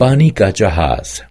पानी का जहाज